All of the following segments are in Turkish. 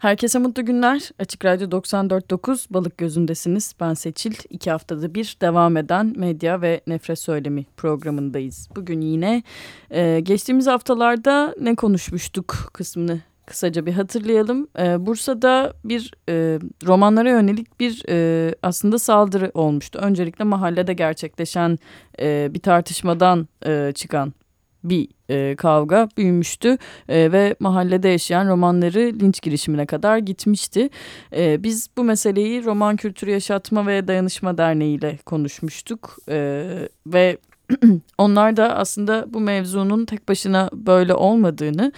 Herkese mutlu günler. Açık Radyo 94.9 Balık Gözündesiniz. Ben Seçil. İki haftada bir devam eden Medya ve Nefret Söylemi programındayız. Bugün yine e, geçtiğimiz haftalarda ne konuşmuştuk kısmını kısaca bir hatırlayalım. E, Bursa'da bir e, romanlara yönelik bir e, aslında saldırı olmuştu. Öncelikle mahallede gerçekleşen e, bir tartışmadan e, çıkan bir e, kavga büyümüştü e, ve mahallede yaşayan romanları linç girişimine kadar gitmişti. E, biz bu meseleyi Roman Kültürü Yaşatma ve Dayanışma Derneği ile konuşmuştuk e, ve onlar da aslında bu mevzunun tek başına böyle olmadığını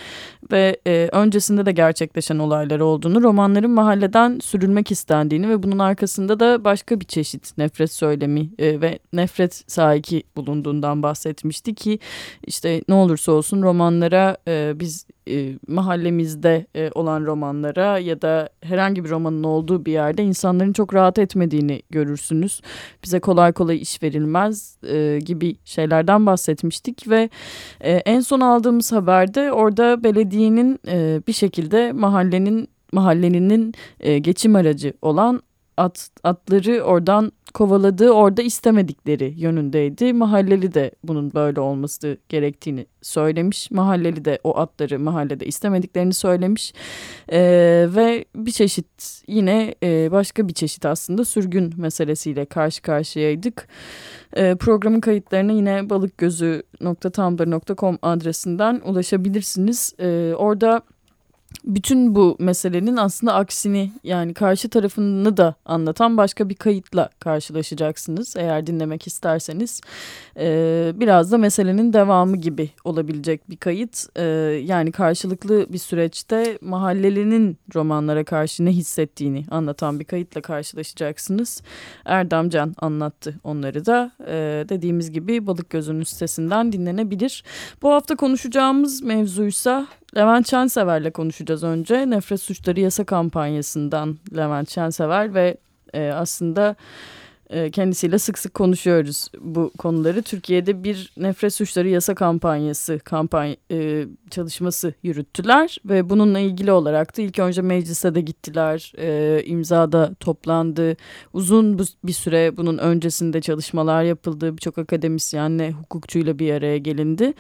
ve e, öncesinde de gerçekleşen olaylar olduğunu, romanların mahalleden sürülmek istendiğini ve bunun arkasında da başka bir çeşit nefret söylemi e, ve nefret sahiki bulunduğundan bahsetmişti ki işte ne olursa olsun romanlara e, biz e, mahallemizde e, olan romanlara ya da herhangi bir romanın olduğu bir yerde insanların çok rahat etmediğini görürsünüz. Bize kolay kolay iş verilmez e, gibi şeylerden bahsetmiştik ve e, en son aldığımız haberde orada belediyenin e, bir şekilde mahallenin mahalleninin e, geçim aracı olan at, atları oradan kovaladığı orada istemedikleri yönündeydi. Mahalleli de bunun böyle olması gerektiğini söylemiş. Mahalleli de o atları mahallede istemediklerini söylemiş. Ee, ve bir çeşit yine e, başka bir çeşit aslında sürgün meselesiyle karşı karşıyaydık. Ee, programın kayıtlarına yine balıkgözü.tumblr.com adresinden ulaşabilirsiniz. Ee, orada bütün bu meselenin aslında aksini yani karşı tarafını da anlatan başka bir kayıtla karşılaşacaksınız eğer dinlemek isterseniz. Ee, biraz da meselenin devamı gibi olabilecek bir kayıt. Ee, yani karşılıklı bir süreçte mahallelinin romanlara karşı ne hissettiğini anlatan bir kayıtla karşılaşacaksınız. Erdem Can anlattı onları da. Ee, dediğimiz gibi Balık Gözü'nün sitesinden dinlenebilir. Bu hafta konuşacağımız mevzuysa Levent Şensever'le konuşacağız önce. Nefret Suçları Yasa kampanyasından Levent Şensever ve e, aslında kendisiyle sık sık konuşuyoruz bu konuları. Türkiye'de bir nefret suçları yasa kampanyası kampanya e, çalışması yürüttüler ve bununla ilgili olarak da ilk önce meclise de gittiler, e, imzada toplandı. Uzun bir süre bunun öncesinde çalışmalar yapıldı. Birçok akademisyenle, hukukçuyla bir araya gelindi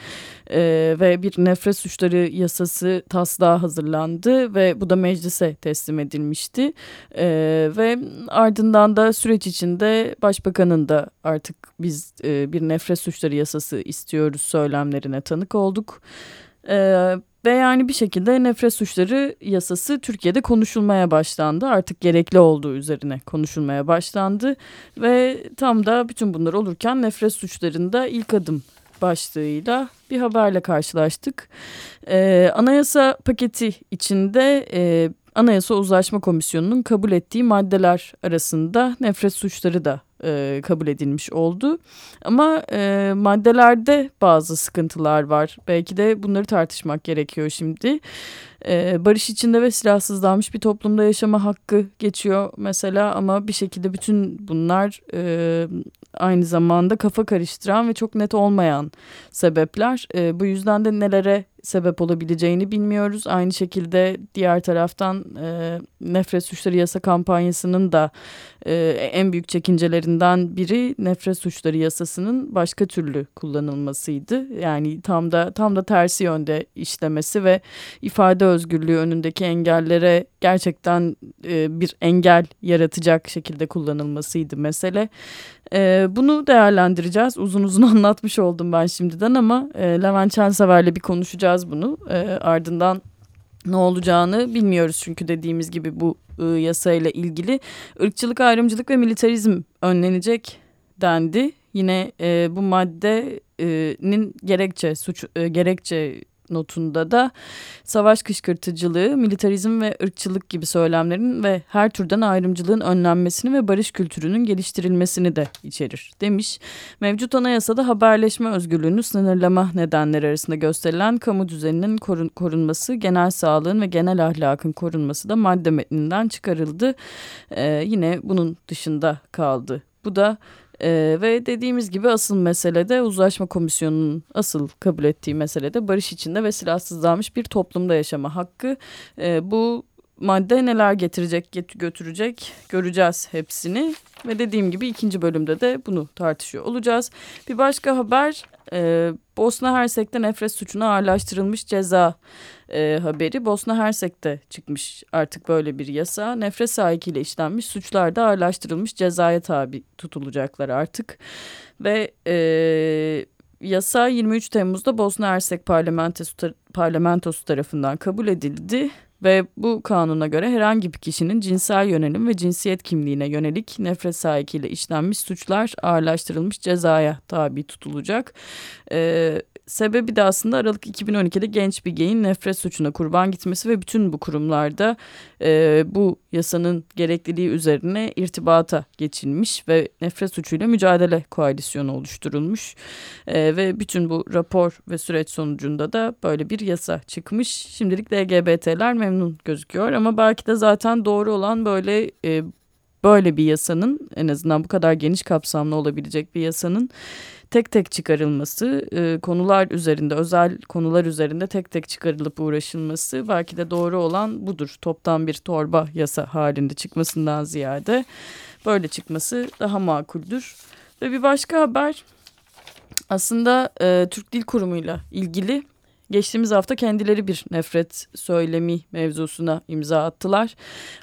ve bir nefret suçları yasası taslağı hazırlandı ve bu da meclise teslim edilmişti. ve ardından da süreç içinde başbakanın da artık biz e, bir nefret suçları yasası istiyoruz söylemlerine tanık olduk. E, ve yani bir şekilde nefret suçları yasası Türkiye'de konuşulmaya başlandı. Artık gerekli olduğu üzerine konuşulmaya başlandı. Ve tam da bütün bunlar olurken nefret suçlarında ilk adım başlığıyla bir haberle karşılaştık. Ee, anayasa paketi içinde e, Anayasa Uzlaşma Komisyonu'nun kabul ettiği maddeler arasında nefret suçları da e, kabul edilmiş oldu. Ama e, maddelerde bazı sıkıntılar var. Belki de bunları tartışmak gerekiyor şimdi. E, barış içinde ve silahsızlanmış bir toplumda yaşama hakkı geçiyor mesela ama bir şekilde bütün bunlar e, aynı zamanda kafa karıştıran ve çok net olmayan sebepler. E, bu yüzden de nelere sebep olabileceğini bilmiyoruz. Aynı şekilde diğer taraftan e, nefret suçları yasa kampanyasının da en büyük çekincelerinden biri nefret suçları yasasının başka türlü kullanılmasıydı. Yani tam da tam da tersi yönde işlemesi ve ifade özgürlüğü önündeki engellere gerçekten e, bir engel yaratacak şekilde kullanılmasıydı mesele. E, bunu değerlendireceğiz. Uzun uzun anlatmış oldum ben şimdiden ama e, Levent Çelsever'le bir konuşacağız bunu. E, ardından ne olacağını bilmiyoruz çünkü dediğimiz gibi bu e, yasayla ilgili ırkçılık, ayrımcılık ve militarizm önlenecek dendi. Yine e, bu maddenin gerekçe suç e, gerekçe notunda da savaş kışkırtıcılığı, militarizm ve ırkçılık gibi söylemlerin ve her türden ayrımcılığın önlenmesini ve barış kültürünün geliştirilmesini de içerir demiş. Mevcut anayasada haberleşme özgürlüğünü sınırlama nedenleri arasında gösterilen kamu düzeninin korun korunması, genel sağlığın ve genel ahlakın korunması da madde metninden çıkarıldı. Ee, yine bunun dışında kaldı. Bu da ee, ve dediğimiz gibi asıl meselede uzlaşma komisyonunun asıl kabul ettiği meselede barış içinde ve silahsızlanmış bir toplumda yaşama hakkı. Ee, bu madde neler getirecek, götürecek göreceğiz hepsini. Ve dediğim gibi ikinci bölümde de bunu tartışıyor olacağız. Bir başka haber e, Bosna Hersek'te nefret suçuna ağırlaştırılmış ceza e, haberi. Bosna Hersek'te çıkmış artık böyle bir yasa. Nefret sahikiyle işlenmiş suçlarda ağırlaştırılmış cezaya tabi tutulacaklar artık. Ve e, yasa 23 Temmuz'da Bosna Hersek parlamentosu, parlamentosu tarafından kabul edildi. Ve bu kanuna göre herhangi bir kişinin cinsel yönelim ve cinsiyet kimliğine yönelik nefret sahikiyle işlenmiş suçlar ağırlaştırılmış cezaya tabi tutulacak. Ee, Sebebi de aslında Aralık 2012'de genç bir geyin nefret suçuna kurban gitmesi ve bütün bu kurumlarda e, bu yasanın gerekliliği üzerine irtibata geçilmiş ve nefret suçuyla mücadele koalisyonu oluşturulmuş. E, ve bütün bu rapor ve süreç sonucunda da böyle bir yasa çıkmış. Şimdilik LGBT'ler memnun gözüküyor ama belki de zaten doğru olan böyle... E, böyle bir yasanın en azından bu kadar geniş kapsamlı olabilecek bir yasanın tek tek çıkarılması, e, konular üzerinde, özel konular üzerinde tek tek çıkarılıp uğraşılması belki de doğru olan budur. Toptan bir torba yasa halinde çıkmasından ziyade böyle çıkması daha makuldür. Ve bir başka haber aslında e, Türk Dil Kurumu'yla ilgili Geçtiğimiz hafta kendileri bir nefret söylemi mevzusuna imza attılar.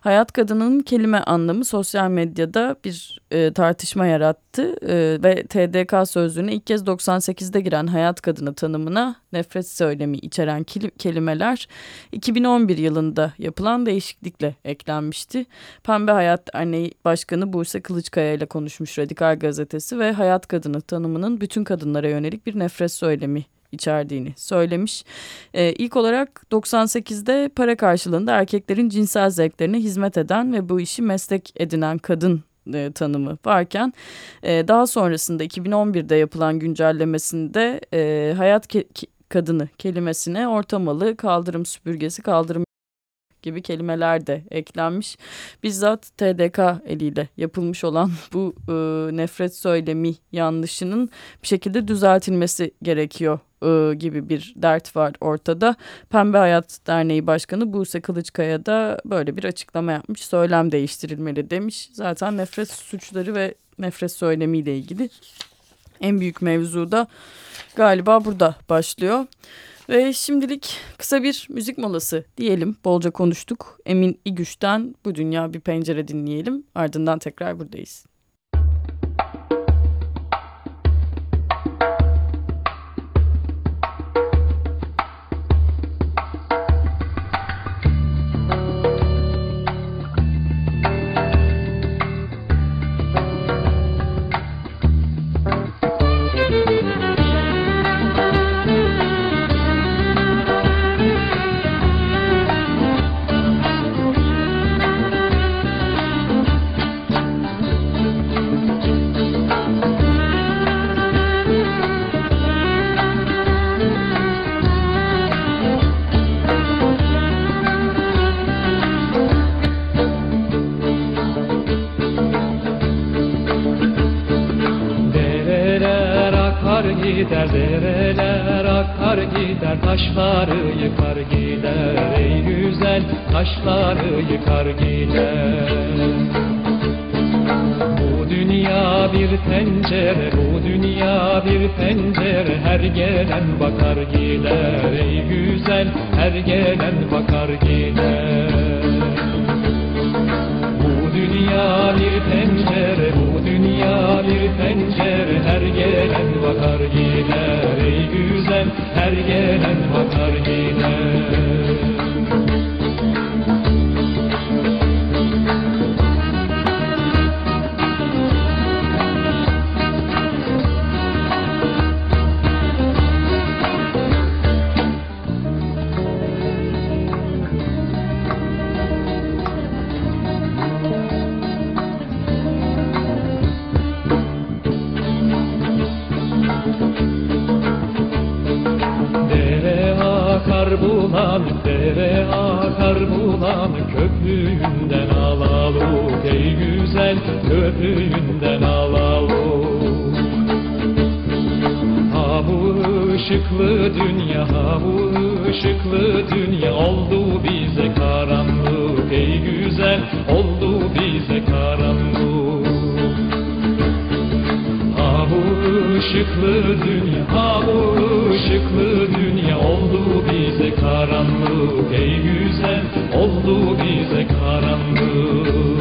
Hayat kadının kelime anlamı sosyal medyada bir e, tartışma yarattı e, ve TDK sözlüğüne ilk kez 98'de giren hayat kadını tanımına nefret söylemi içeren kelimeler 2011 yılında yapılan değişiklikle eklenmişti. Pembe Hayat Derneği Başkanı Buse Kılıçkaya ile konuşmuş Radikal Gazetesi ve hayat kadını tanımının bütün kadınlara yönelik bir nefret söylemi içerdiğini söylemiş. Ee, ilk olarak 98'de para karşılığında erkeklerin cinsel zevklerine hizmet eden ve bu işi meslek edinen kadın e, tanımı varken e, daha sonrasında 2011'de yapılan güncellemesinde e, hayat ke kadını kelimesine ortamalı kaldırım süpürgesi kaldırım gibi kelimeler de eklenmiş. Bizzat TDK eliyle yapılmış olan bu e, nefret söylemi yanlışının bir şekilde düzeltilmesi gerekiyor e, gibi bir dert var ortada. Pembe Hayat Derneği Başkanı Buse Kılıçkaya da böyle bir açıklama yapmış. Söylem değiştirilmeli demiş. Zaten nefret suçları ve nefret söylemiyle ilgili en büyük mevzu da galiba burada başlıyor. Ve şimdilik kısa bir müzik molası diyelim. Bolca konuştuk. Emin İgüş'ten Bu Dünya Bir Pencere dinleyelim. Ardından tekrar buradayız. gider dereler akar gider taşları yıkar gider. Ey güzel taşları yıkar gider. Bu dünya bir pencere bu dünya bir pencere her gelen bakar gider. Ey güzel her gelen bakar gider. Bu dünya bir pencere bu dünya bir pencere her gelen Again. Işıklı dünya. Oldu bize karanlık güzel oldu bize karanlık. Ha bu ışıklı dünya, ha bu ışıklı dünya. Oldu bize karanlık Ey güzel oldu bize karanlık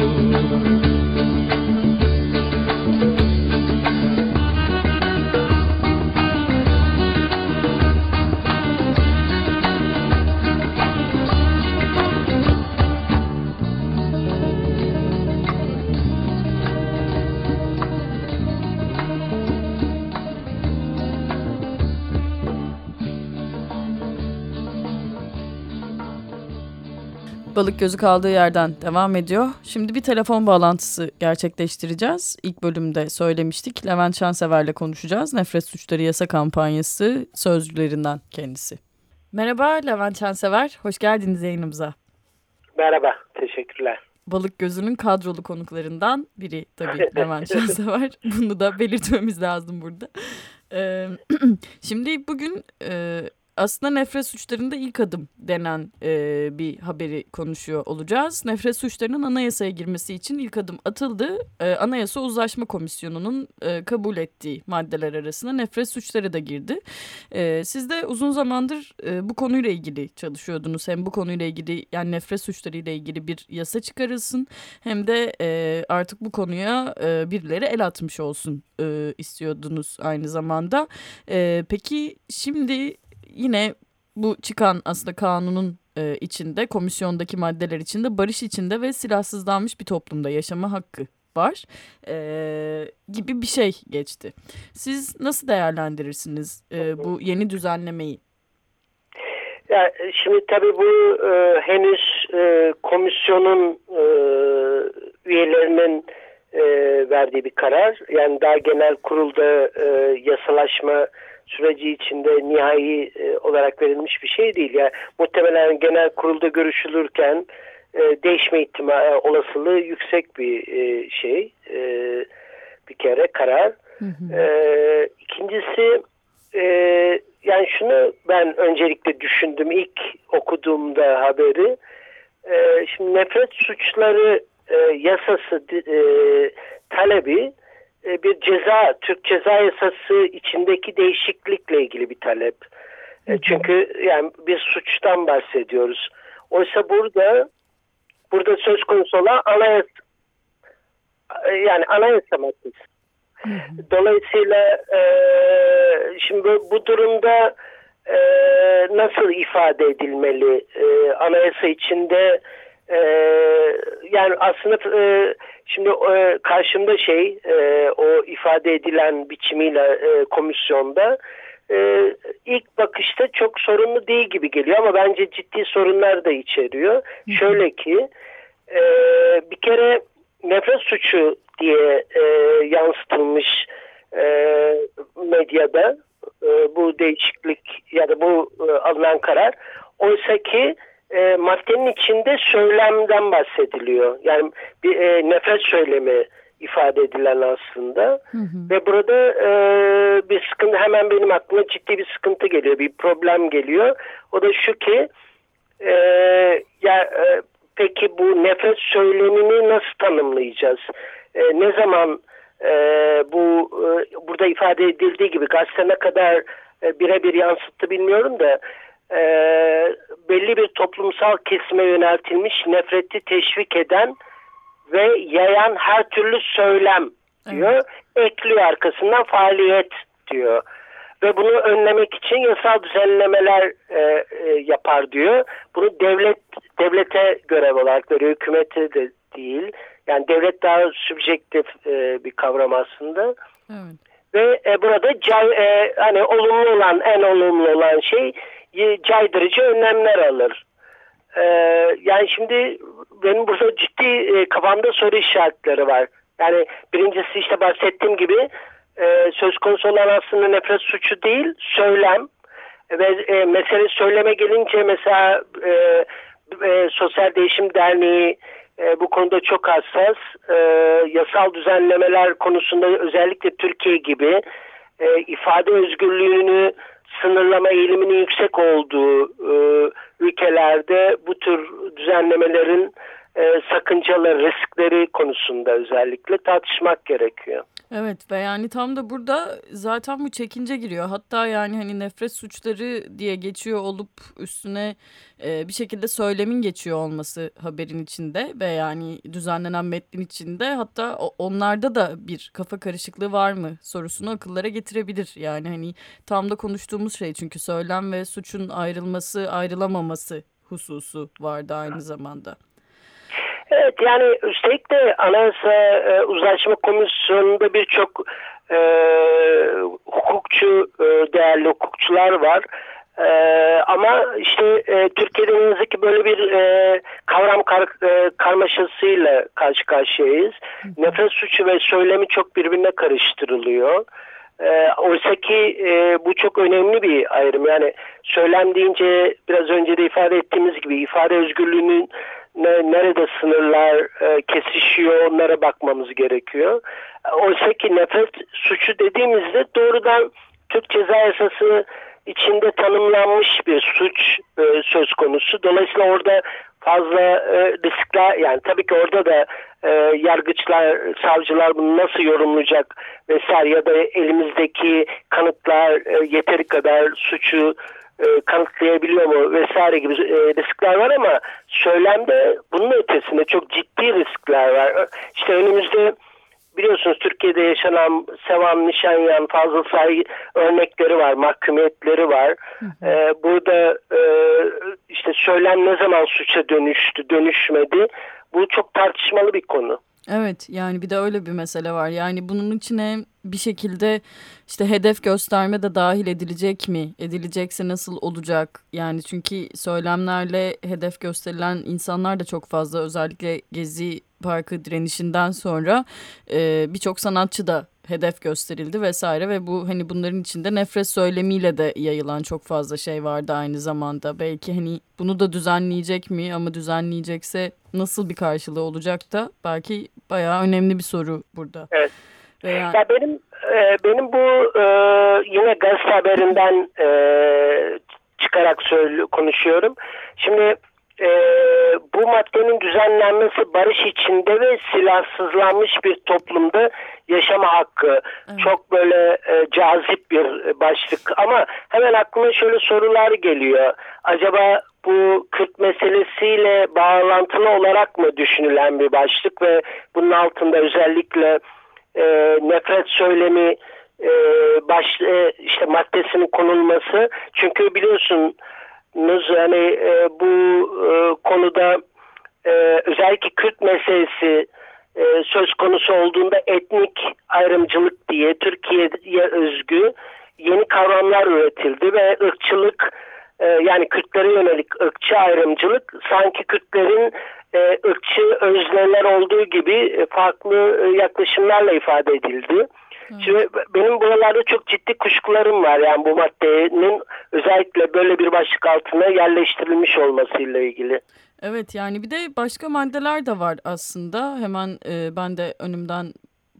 Balık gözü kaldığı yerden devam ediyor. Şimdi bir telefon bağlantısı gerçekleştireceğiz. İlk bölümde söylemiştik. Levent Şansever'le konuşacağız. Nefret Suçları Yasa Kampanyası sözcülerinden kendisi. Merhaba Levent Şansever. Hoş geldiniz yayınımıza. Merhaba. Teşekkürler. Balık Gözü'nün kadrolu konuklarından biri tabii Levent Şansever. Bunu da belirtmemiz lazım burada. Ee, şimdi bugün e, aslında nefret suçlarında ilk adım denen e, bir haberi konuşuyor olacağız. Nefret suçlarının anayasaya girmesi için ilk adım atıldı. E, Anayasa Uzlaşma Komisyonu'nun e, kabul ettiği maddeler arasında nefret suçları da girdi. E, siz de uzun zamandır e, bu konuyla ilgili çalışıyordunuz. Hem bu konuyla ilgili yani nefret suçları ile ilgili bir yasa çıkarılsın hem de e, artık bu konuya e, birileri el atmış olsun e, istiyordunuz aynı zamanda. E, peki şimdi yine bu çıkan aslında kanunun e, içinde komisyondaki maddeler içinde barış içinde ve silahsızlanmış bir toplumda yaşama hakkı var e, gibi bir şey geçti. Siz nasıl değerlendirirsiniz e, bu yeni düzenlemeyi? Ya, şimdi tabii bu e, henüz e, komisyonun e, üyelerinin e, verdiği bir karar. Yani daha genel kurulda e, yasalaşma süreci içinde nihai e, olarak verilmiş bir şey değil. Yani muhtemelen genel kurulda görüşülürken e, değişme ihtimali e, olasılığı yüksek bir e, şey. E, bir kere karar. Hı hı. E, ikincisi e, yani şunu ben öncelikle düşündüm ilk okuduğumda haberi. E, şimdi nefret suçları e, yasası e, talebi e, bir ceza, Türk Ceza Yasası içindeki değişiklikle ilgili bir talep. E, çünkü yani bir suçtan bahsediyoruz. Oysa burada burada söz konusu olan anayasa e, yani anayasa maddesi. Dolayısıyla e, şimdi bu durumda e, nasıl ifade edilmeli? E, anayasa içinde e, yani aslında e, şimdi e, karşımda şey e, o ifade edilen biçimiyle e, komisyonda e, ilk bakışta çok sorunlu değil gibi geliyor ama bence ciddi sorunlar da içeriyor. Hı. Şöyle ki e, bir kere nefret suçu diye e, yansıtılmış e, medyada e, bu değişiklik ya da bu e, alınan karar oysa ki e, maddenin içinde söylemden bahsediliyor. Yani bir e, nefret söylemi ifade edilen aslında. Hı hı. Ve burada e, bir sıkıntı hemen benim aklıma ciddi bir sıkıntı geliyor. Bir problem geliyor. O da şu ki e, ya e, peki bu nefret söylemini nasıl tanımlayacağız? E, ne zaman e, bu e, burada ifade edildiği gibi gazete ne kadar e, birebir yansıttı bilmiyorum da e, belli bir toplumsal kesime yöneltilmiş nefreti teşvik eden ve yayan her türlü söylem diyor. Evet. Ekliyor arkasından faaliyet diyor. Ve bunu önlemek için yasal düzenlemeler e, e, yapar diyor. Bunu devlet devlete görev olarak veriyor. Hükümete de değil. Yani devlet daha subjektif e, bir kavram aslında. Evet. Ve e, burada e, hani olumlu olan en olumlu olan şey caydırıcı önlemler alır. Ee, yani şimdi benim burada ciddi e, kafamda soru işaretleri var. Yani birincisi işte bahsettiğim gibi e, söz konusu olan aslında nefret suçu değil, söylem. Ve e, mesele söyleme gelince mesela e, e, Sosyal Değişim Derneği bu konuda çok hassas. Yasal düzenlemeler konusunda özellikle Türkiye gibi e, ifade özgürlüğünü sınırlama eğiliminin yüksek olduğu e, ülkelerde bu tür düzenlemelerin e, sakıncalı riskleri konusunda özellikle tartışmak gerekiyor. Evet ve yani tam da burada zaten bu çekince giriyor. Hatta yani hani nefret suçları diye geçiyor olup üstüne e, bir şekilde söylemin geçiyor olması haberin içinde ve yani düzenlenen metnin içinde hatta onlarda da bir kafa karışıklığı var mı sorusunu akıllara getirebilir. Yani hani tam da konuştuğumuz şey çünkü söylem ve suçun ayrılması ayrılamaması hususu vardı aynı zamanda. Evet yani üstelik de Anayasa e, Uzlaşma Komisyonu'nda birçok e, hukukçu, e, değerli hukukçular var. Ee, ama işte e, Türkiye'de önümüzdeki böyle bir e, kavram kar, e, karmaşasıyla karşı karşıyayız. Nefret suçu ve söylemi çok birbirine karıştırılıyor. E, Oysa ki e, bu çok önemli bir ayrım. Yani söylem deyince biraz önce de ifade ettiğimiz gibi ifade özgürlüğünün ne, nerede sınırlar e, kesişiyor onlara bakmamız gerekiyor. Oysa ki nefret suçu dediğimizde doğrudan Türk Ceza Yasası içinde tanımlanmış bir suç e, söz konusu. Dolayısıyla orada fazla e, riskler yani tabii ki orada da e, yargıçlar, savcılar bunu nasıl yorumlayacak vesaire ya da elimizdeki kanıtlar e, yeteri kadar suçu e, kanıtlayabiliyor mu vesaire gibi e, riskler var ama söylemde bunun ötesinde çok ciddi riskler var. İşte önümüzde biliyorsunuz Türkiye'de yaşanan Sevan Nişanyan fazla sayı örnekleri var, mahkumiyetleri var. Ee, burada e, işte söylem ne zaman suça dönüştü, dönüşmedi. Bu çok tartışmalı bir konu. Evet yani bir de öyle bir mesele var. Yani bunun içine bir şekilde işte hedef gösterme de dahil edilecek mi? Edilecekse nasıl olacak? Yani çünkü söylemlerle hedef gösterilen insanlar da çok fazla. Özellikle Gezi Parkı direnişinden sonra e, birçok sanatçı da hedef gösterildi vesaire ve bu hani bunların içinde nefret söylemiyle de yayılan çok fazla şey vardı aynı zamanda. Belki hani bunu da düzenleyecek mi ama düzenleyecekse nasıl bir karşılığı olacak da belki bayağı önemli bir soru burada. Evet. Veya... Ya benim e, benim bu e, yine gazete haberinden e, çıkarak söyle, konuşuyorum. Şimdi e, bu maddenin düzenlenmesi barış içinde ve silahsızlanmış bir toplumda yaşama hakkı. Evet. Çok böyle e, cazip bir başlık ama hemen aklıma şöyle sorular geliyor. Acaba bu Kürt meselesiyle bağlantılı olarak mı düşünülen bir başlık ve bunun altında özellikle e, nefret söylemi e, baş, e, işte maddesinin konulması çünkü biliyorsun hani e, bu e, konuda e, özellikle Kürt meselesi e, söz konusu olduğunda etnik ayrımcılık diye Türkiye'ye özgü yeni kavramlar üretildi ve ırkçılık e, yani Kürtlere yönelik ırkçı ayrımcılık sanki Kürtlerin e, ırkçı özneler olduğu gibi e, farklı e, yaklaşımlarla ifade edildi. Şimdi benim buralarda çok ciddi kuşkularım var yani bu maddenin özellikle böyle bir başlık altına yerleştirilmiş olmasıyla ilgili. Evet yani bir de başka maddeler de var aslında. Hemen e, ben de önümden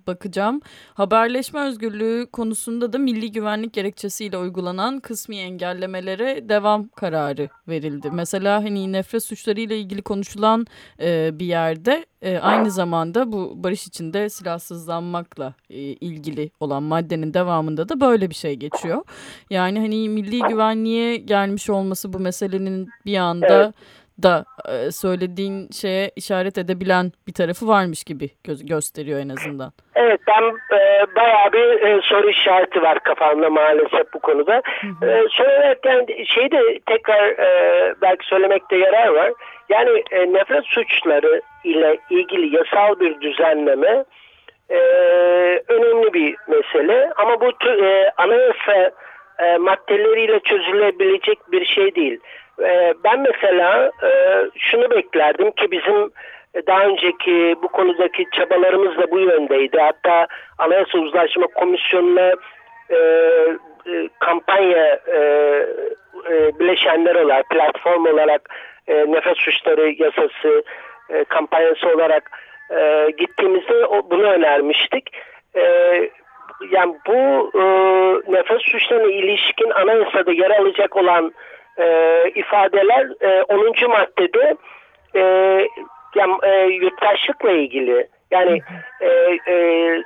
bakacağım. Haberleşme özgürlüğü konusunda da milli güvenlik gerekçesiyle uygulanan kısmi engellemelere devam kararı verildi. Mesela hani nefret suçları ile ilgili konuşulan e, bir yerde e, aynı zamanda bu barış içinde silahsızlanmakla e, ilgili olan maddenin devamında da böyle bir şey geçiyor. Yani hani milli güvenliğe gelmiş olması bu meselenin bir anda... Evet da e, söylediğin şeye işaret edebilen bir tarafı varmış gibi gö gösteriyor en azından. Evet ben e, bayağı bir e, soru işareti var kafamda maalesef bu konuda. Hı hı. E, söylerken şeyi de tekrar e, belki söylemekte yarar var. Yani e, nefret suçları ile ilgili yasal bir düzenleme e, önemli bir mesele. Ama bu e, anayasa e, maddeleriyle çözülebilecek bir şey değil. E, ben mesela e, şunu beklerdim ki bizim daha önceki bu konudaki çabalarımız da bu yöndeydi. Hatta Anayasa Uzlaşma Komisyonu'na e, e, kampanya e, e, bileşenler olarak, platform olarak e, nefes suçları yasası e, kampanyası olarak e, gittiğimizde o, bunu önermiştik. E, yani bu e, nefes suçlarına ilişkin anayasada yer alacak olan e, ifadeler e, 10. maddede e, yani, e, yurttaşlıkla ilgili. Yani e, e,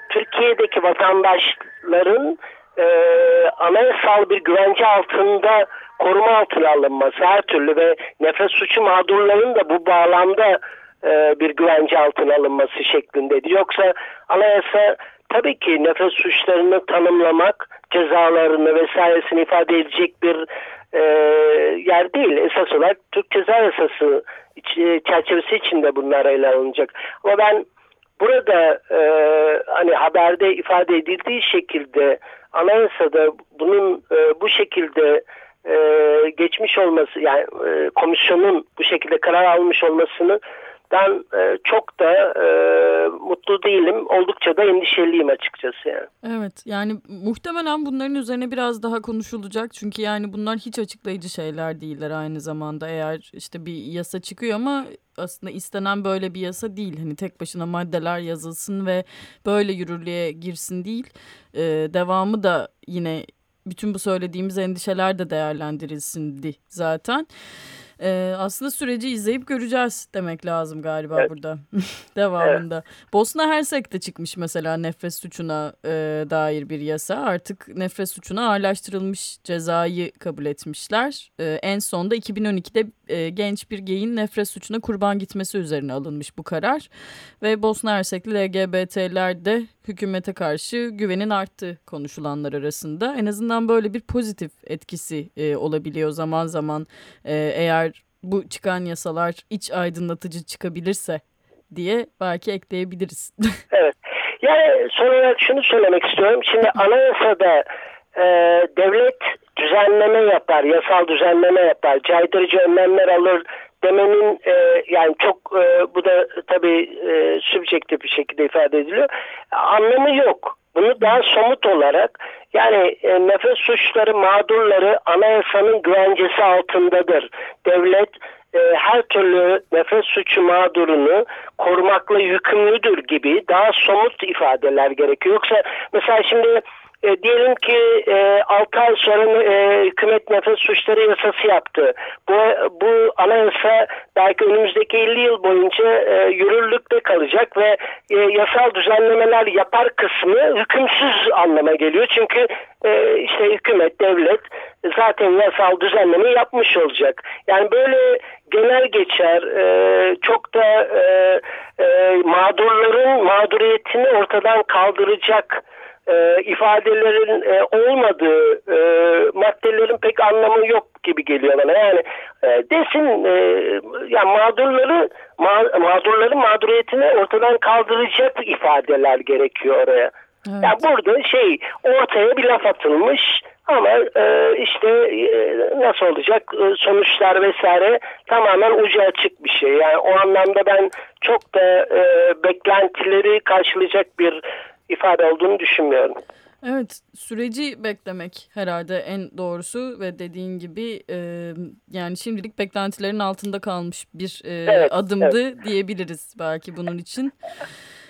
Türkiye'deki vatandaşların e, anayasal bir güvence altında koruma altına alınması her türlü ve nefes suçu mağdurların da bu bağlamda e, bir güvence altına alınması şeklindedir. Yoksa anayasa tabii ki nefes suçlarını tanımlamak, cezalarını vesairesini ifade edecek bir e, yer değil. Esas olarak Türk Ceza Yasası e, çerçevesi içinde bunlar ele alınacak. Ama ben burada e, hani haberde ifade edildiği şekilde anayasada bunun e, bu şekilde e, geçmiş olması yani e, komisyonun bu şekilde karar almış olmasını ben e, çok da e, mutlu değilim. Oldukça da endişeliyim açıkçası yani. Evet yani muhtemelen bunların üzerine biraz daha konuşulacak. Çünkü yani bunlar hiç açıklayıcı şeyler değiller aynı zamanda. Eğer işte bir yasa çıkıyor ama aslında istenen böyle bir yasa değil. Hani tek başına maddeler yazılsın ve böyle yürürlüğe girsin değil. Ee, devamı da yine bütün bu söylediğimiz endişeler de değerlendirilsindi zaten. Ee, aslında süreci izleyip göreceğiz demek lazım galiba evet. burada devamında. Evet. Bosna Hersek'te çıkmış mesela nefret suçuna e, dair bir yasa. Artık nefret suçuna ağırlaştırılmış cezayı kabul etmişler. E, en sonda 2012'de e, genç bir geyin nefret suçuna kurban gitmesi üzerine alınmış bu karar. Ve Bosna Hersekli LGBT'ler de hükümete karşı güvenin arttığı konuşulanlar arasında. En azından böyle bir pozitif etkisi e, olabiliyor zaman zaman e, eğer bu çıkan yasalar iç aydınlatıcı çıkabilirse diye belki ekleyebiliriz. evet. Yani son olarak şunu söylemek istiyorum. Şimdi anayasada e, devlet düzenleme yapar, yasal düzenleme yapar, caydırıcı önlemler alır demenin e, yani çok e, bu da tabii e, sübjektif bir şekilde ifade ediliyor. Anlamı yok. Bunu daha somut olarak yani e, nefes suçları mağdurları anayasanın güvencesi altındadır. Devlet e, her türlü nefes suçu mağdurunu korumakla yükümlüdür gibi daha somut ifadeler gerekiyor. Yoksa mesela şimdi e, diyelim ki e, 6 ay sonra e, hükümet nefes suçları yasası yaptı. Bu, bu anayasa belki önümüzdeki 50 yıl boyunca e, yürürlükte kalacak ve e, yasal düzenlemeler yapar kısmı hükümsüz anlama geliyor. Çünkü e, işte hükümet, devlet zaten yasal düzenleme yapmış olacak. Yani böyle genel geçer e, çok da e, e, mağdurların mağduriyetini ortadan kaldıracak e, ifadelerin e, olmadığı e, maddelerin pek anlamı yok gibi geliyor bana. Yani e, desin e, yani mağdurları ma mağdurların mağduriyetini ortadan kaldıracak ifadeler gerekiyor oraya. Evet. Yani burada şey ortaya bir laf atılmış ama e, işte e, nasıl olacak e, sonuçlar vesaire tamamen ucu açık bir şey. Yani o anlamda ben çok da e, beklentileri karşılayacak bir ifade olduğunu düşünmüyorum. Evet süreci beklemek herhalde en doğrusu ve dediğin gibi e, yani şimdilik beklentilerin altında kalmış bir e, evet, adımdı evet. diyebiliriz belki bunun için.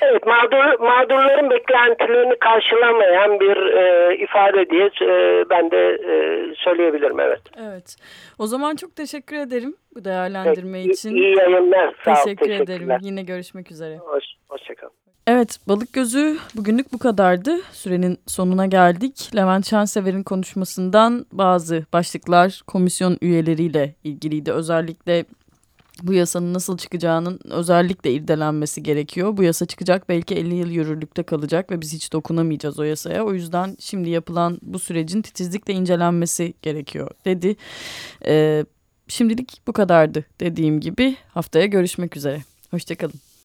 Evet mağdur, mağdurların beklentilerini karşılamayan bir e, ifade diye e, ben de e, söyleyebilirim evet. Evet o zaman çok teşekkür ederim bu değerlendirme evet, için. İyi yayınlar sağ Teşekkür ederim yine görüşmek üzere. Hoş, hoşçakalın. Evet Balık Gözü bugünlük bu kadardı. Sürenin sonuna geldik. Levent Şansever'in konuşmasından bazı başlıklar komisyon üyeleriyle ilgiliydi. Özellikle bu yasanın nasıl çıkacağının özellikle irdelenmesi gerekiyor. Bu yasa çıkacak belki 50 yıl yürürlükte kalacak ve biz hiç dokunamayacağız o yasaya. O yüzden şimdi yapılan bu sürecin titizlikle incelenmesi gerekiyor dedi. Ee, şimdilik bu kadardı dediğim gibi haftaya görüşmek üzere. Hoşçakalın.